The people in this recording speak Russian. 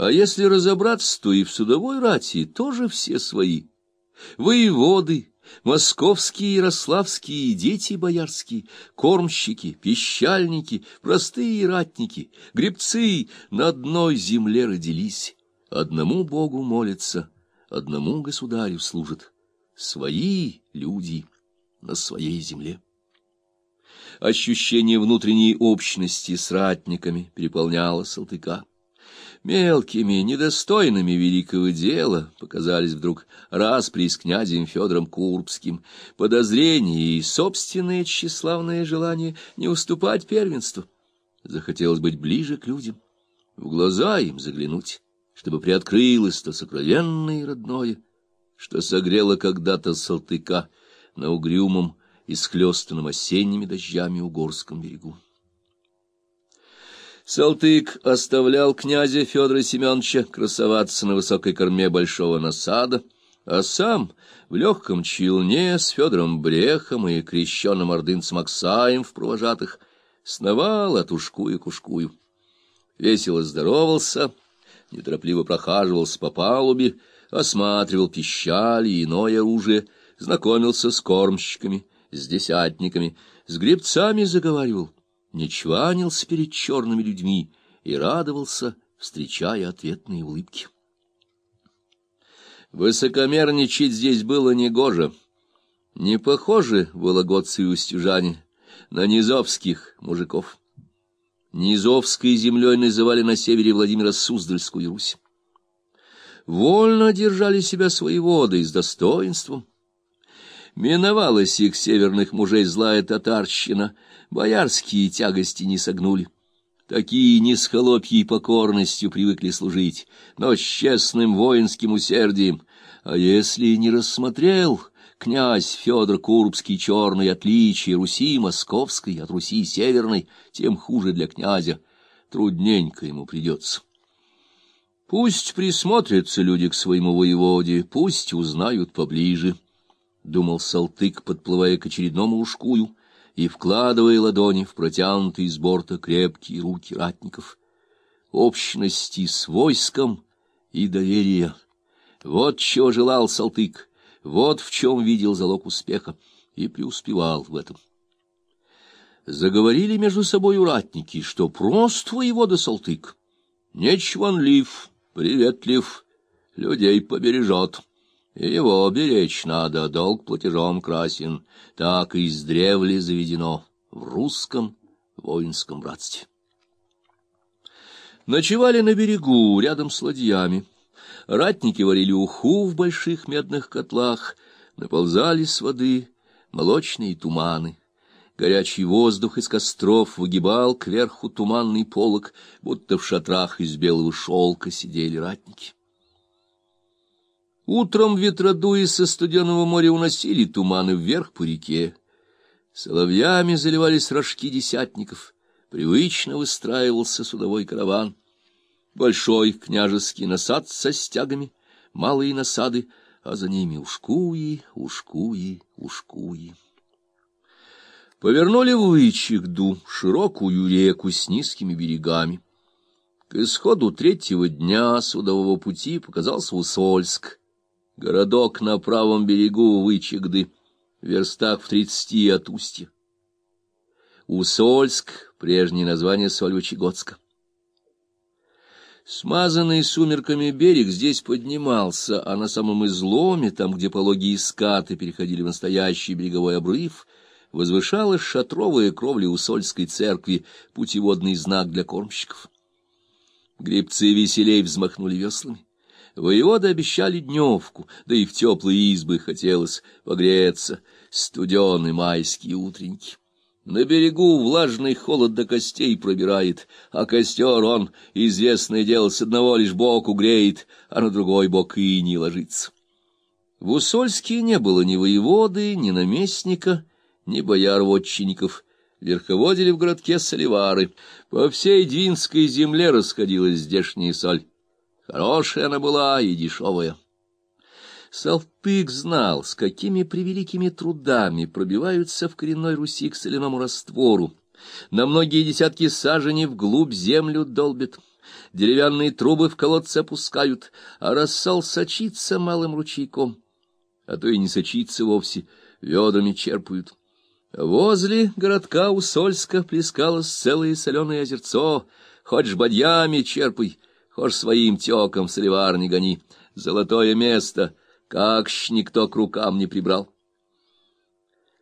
А если разобраться, то и в судовой рати тоже все свои. Воеводы, московские, ярославские, дети боярские, кормщики, пищальники, простые ратники, гребцы на одной земле родились, одному Богу молятся, одному государю служат, свои люди на своей земле. Ощущение внутренней общности с ратниками переполняло Салтыка. Мелкими, недостойными великого дела показались вдруг распри с князем Федором Курбским, подозрения и собственное тщеславное желание не уступать первенству. Захотелось быть ближе к людям, в глаза им заглянуть, чтобы приоткрылось то сокровенное и родное, что согрело когда-то Салтыка на угрюмом и схлёстанном осенними дождями Угорском берегу. Салтык оставлял князя Федора Семеновича красоваться на высокой корме большого насада, а сам в легком челне с Федором Брехом и крещенным ордынцем Аксаем в провожатых сновал от ушкую к ушкую. Весело здоровался, неторопливо прохаживался по палубе, осматривал пищали и иное оружие, знакомился с кормщиками, с десятниками, с гребцами заговаривал не чванился перед черными людьми и радовался, встречая ответные улыбки. Высокомерничать здесь было негоже. Не похожи вологодцы и устюжане на низовских мужиков. Низовской землей называли на севере Владимира Суздальскую Русь. Вольно держали себя свои воды с достоинством. Миновалась их северных мужей злая татарщина — боярские тягости не согнули. Такие не с холопьей покорностью привыкли служить, но с честным воинским усердием. А если не рассмотрел князь Федор Курбский черный отличие Руси московской от Руси северной, тем хуже для князя, трудненько ему придется. Пусть присмотрятся люди к своему воеводе, пусть узнают поближе, — думал Салтык, подплывая к очередному ушкую, и вкладывая ладони в протянутые из борта крепкие руки ратников. Общности с войском и доверия. Вот чего желал Салтык, вот в чем видел залог успеха, и преуспевал в этом. Заговорили между собой ратники, что прост воевода Салтык, не чванлив, приветлив, людей побережет. Его беречь надо, долг платежом красен, так и издревле заведено в русском воинском братстве. Ночевали на берегу, рядом с ладьями. Ратники варили уху в больших медных котлах, наползали с воды молочные туманы. Горячий воздух из костров выгибал кверху туманный полог, будто в шатрах из белого шелка сидели ратники. Утром ветродуи со студенного моря уносили туманы вверх по реке. Соловьями заливались рожки десятников. Привычно выстраивался судовой караван. Большой княжеский насад со стягами, малые насады, а за ними ушкуи, ушкуи, ушкуи. Повернули в Вычегду, широкую реку с низкими берегами. К исходу третьего дня судового пути показался Усольск — Городок на правом берегу Вычегды, в верстах в тридцати от устья. Усольск — прежнее название Сольвычегодска. Смазанный сумерками берег здесь поднимался, а на самом изломе, там, где пологие скаты переходили в настоящий береговой обрыв, возвышалась шатровая кровля Усольской церкви, путеводный знак для кормщиков. Гребцы веселей взмахнули веслами. Воеводы обещали дневку, да и в теплые избы хотелось погреться, студеный майские утренники. На берегу влажный холод до костей пробирает, а костер он, известное дело, с одного лишь боку греет, а на другой бок и не ложится. В Усольске не было ни воеводы, ни наместника, ни бояр-вотчинников. Верховодили в городке соливары. По всей Двинской земле расходилась здешняя соль. Хорошая она была и дешевая. Салтык знал, с какими превеликими трудами пробиваются в коренной Руси к соляному раствору. На многие десятки саженей вглубь землю долбят. деревянные трубы в колодце опускают, а рассол сочится малым ручейком, а то и не сочится вовсе, ведрами черпают. Возле городка Усольска плескалось целое соленое озерцо, хоть жбадьями черпай, хоть своим тёком в сливар гони. Золотое место, как ж никто к рукам не прибрал.